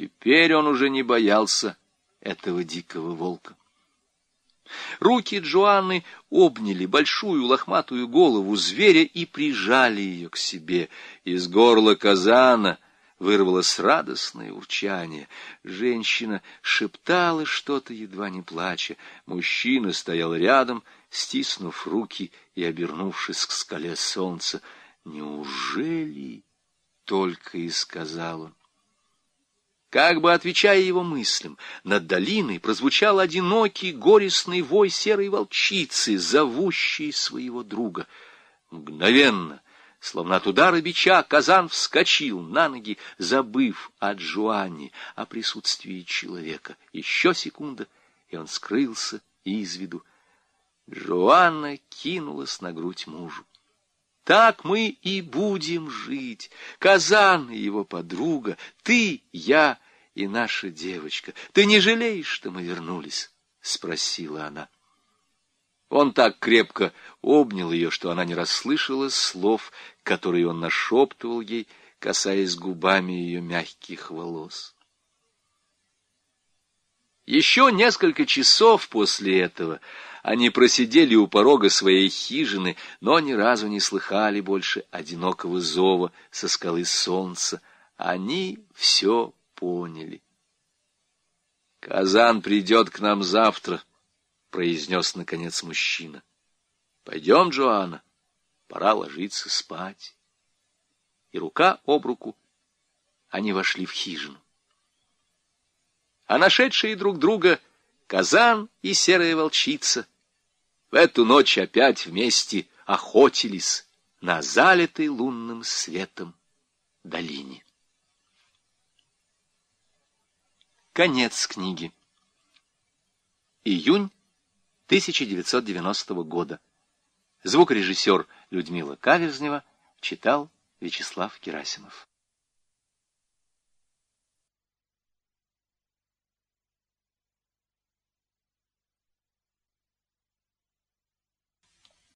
Теперь он уже не боялся этого дикого волка. Руки Джоанны обняли большую лохматую голову зверя и прижали ее к себе. Из горла казана вырвалось радостное урчание. Женщина шептала что-то, едва не плача. Мужчина стоял рядом, стиснув руки и обернувшись к скале солнца. «Неужели?» — только и сказал он. Как бы отвечая его мыслям, над долиной прозвучал одинокий горестный вой серой волчицы, зовущей своего друга. Мгновенно, словно от удара бича, Казан вскочил на ноги, забыв о Джоанне, о присутствии человека. Еще секунда, и он скрылся из виду. Джоанна кинулась на грудь мужу. Так мы и будем жить. Казан и его подруга, ты, я и наша девочка. Ты не жалеешь, что мы вернулись? — спросила она. Он так крепко обнял ее, что она не расслышала слов, которые он нашептывал ей, касаясь губами ее мягких волос. Еще несколько часов после этого они просидели у порога своей хижины, но ни разу не слыхали больше одинокого зова со скалы солнца. Они все поняли. «Казан придет к нам завтра», — произнес, наконец, мужчина. «Пойдем, Джоанна, пора ложиться спать». И рука об руку они вошли в хижину. А нашедшие друг друга Казан и серая волчица в эту ночь опять вместе охотились на залитой лунным светом долине. Конец книги. Июнь 1990 года. Звукорежиссер Людмила Каверзнева читал Вячеслав Герасимов.